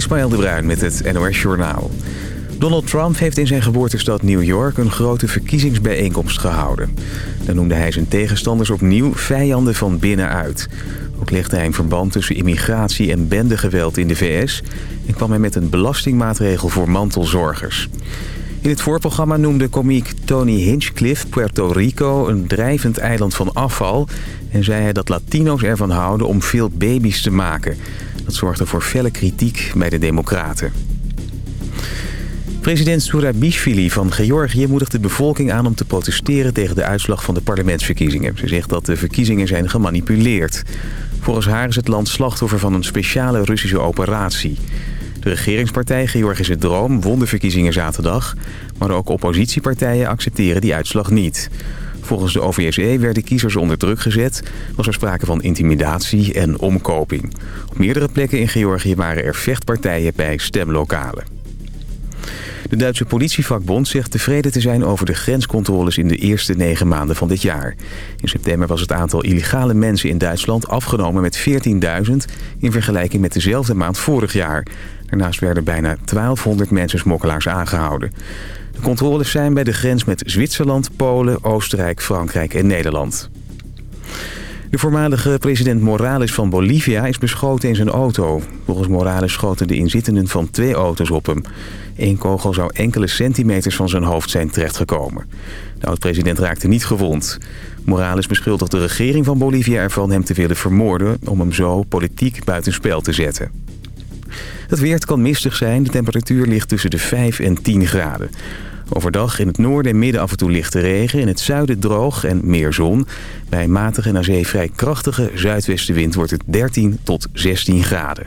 Ismaël de Bruin met het NOS Journaal. Donald Trump heeft in zijn geboortestad New York een grote verkiezingsbijeenkomst gehouden. Daar noemde hij zijn tegenstanders opnieuw vijanden van binnenuit. Ook legde hij een verband tussen immigratie en bendegeweld in de VS... en kwam hij met een belastingmaatregel voor mantelzorgers. In het voorprogramma noemde komiek Tony Hinchcliffe Puerto Rico een drijvend eiland van afval... en zei hij dat Latino's ervan houden om veel baby's te maken. Dat zorgde voor felle kritiek bij de democraten. President Surabishvili van Georgië moedigt de bevolking aan om te protesteren tegen de uitslag van de parlementsverkiezingen. Ze zegt dat de verkiezingen zijn gemanipuleerd. Volgens haar is het land slachtoffer van een speciale Russische operatie. De regeringspartij Georgische Droom won de verkiezingen zaterdag... maar ook oppositiepartijen accepteren die uitslag niet. Volgens de OVSE werden kiezers onder druk gezet... was er sprake van intimidatie en omkoping. Op meerdere plekken in Georgië waren er vechtpartijen bij stemlokalen. De Duitse politievakbond zegt tevreden te zijn over de grenscontroles in de eerste negen maanden van dit jaar. In september was het aantal illegale mensen in Duitsland afgenomen met 14.000 in vergelijking met dezelfde maand vorig jaar. Daarnaast werden bijna 1200 mensensmokkelaars aangehouden. De controles zijn bij de grens met Zwitserland, Polen, Oostenrijk, Frankrijk en Nederland. De voormalige president Morales van Bolivia is beschoten in zijn auto. Volgens Morales schoten de inzittenden van twee auto's op hem. Eén kogel zou enkele centimeters van zijn hoofd zijn terechtgekomen. De oud-president raakte niet gewond. Morales beschuldigt de regering van Bolivia ervan hem te willen vermoorden... om hem zo politiek buitenspel te zetten. Het weer kan mistig zijn. De temperatuur ligt tussen de 5 en 10 graden. Overdag in het noorden en midden af en toe lichte regen. In het zuiden droog en meer zon. Bij matige en aan zee vrij krachtige zuidwestenwind wordt het 13 tot 16 graden.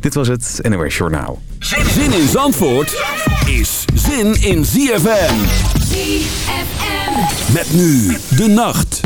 Dit was het NOS Journaal. Zin in Zandvoort is zin in ZFM. ZFM. Met nu de nacht.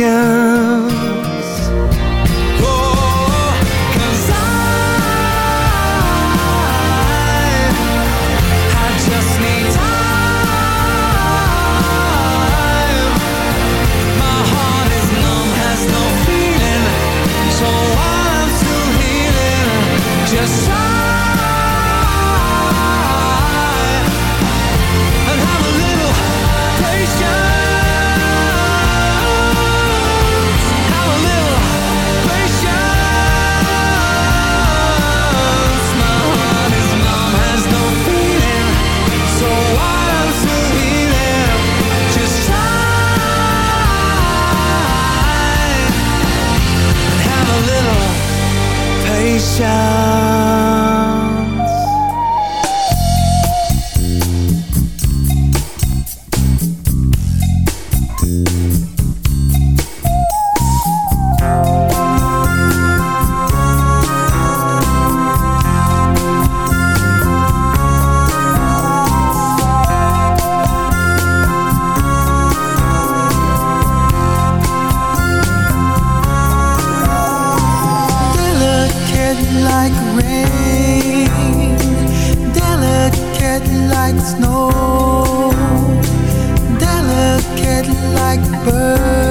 Yeah. like rain, delicate like snow, delicate like birds.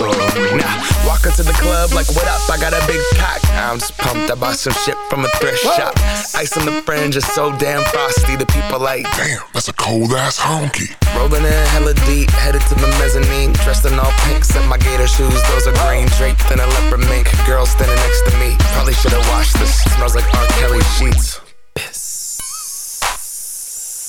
Awesome. Nah, walk into the club like, what up? I got a big cock. I'm just pumped. I bought some shit from a thrift shop. Ice on the fringe is so damn frosty. The people like, Damn, that's a cold ass honky. rolling in hella deep, headed to the mezzanine. Dressed in all pink, set my gator shoes. Those are green draped in a leopard mink. Girl standing next to me. Probably should have washed this. Smells like R. Kelly sheets.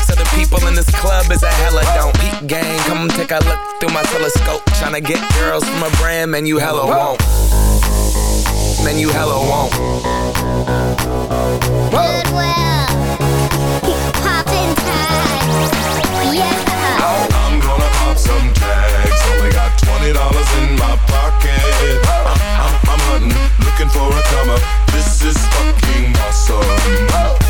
six other people in this club is a hella don't. Peep gang, come take a look through my telescope. Tryna get girls from a brand, man, you hella won't. Man, you hella won't. Goodwill. Poppin' tags. Yeah. I'm gonna pop some tags. Only got twenty dollars in my pocket. I'm, I'm, I'm hunting, looking for a come. This is fucking awesome.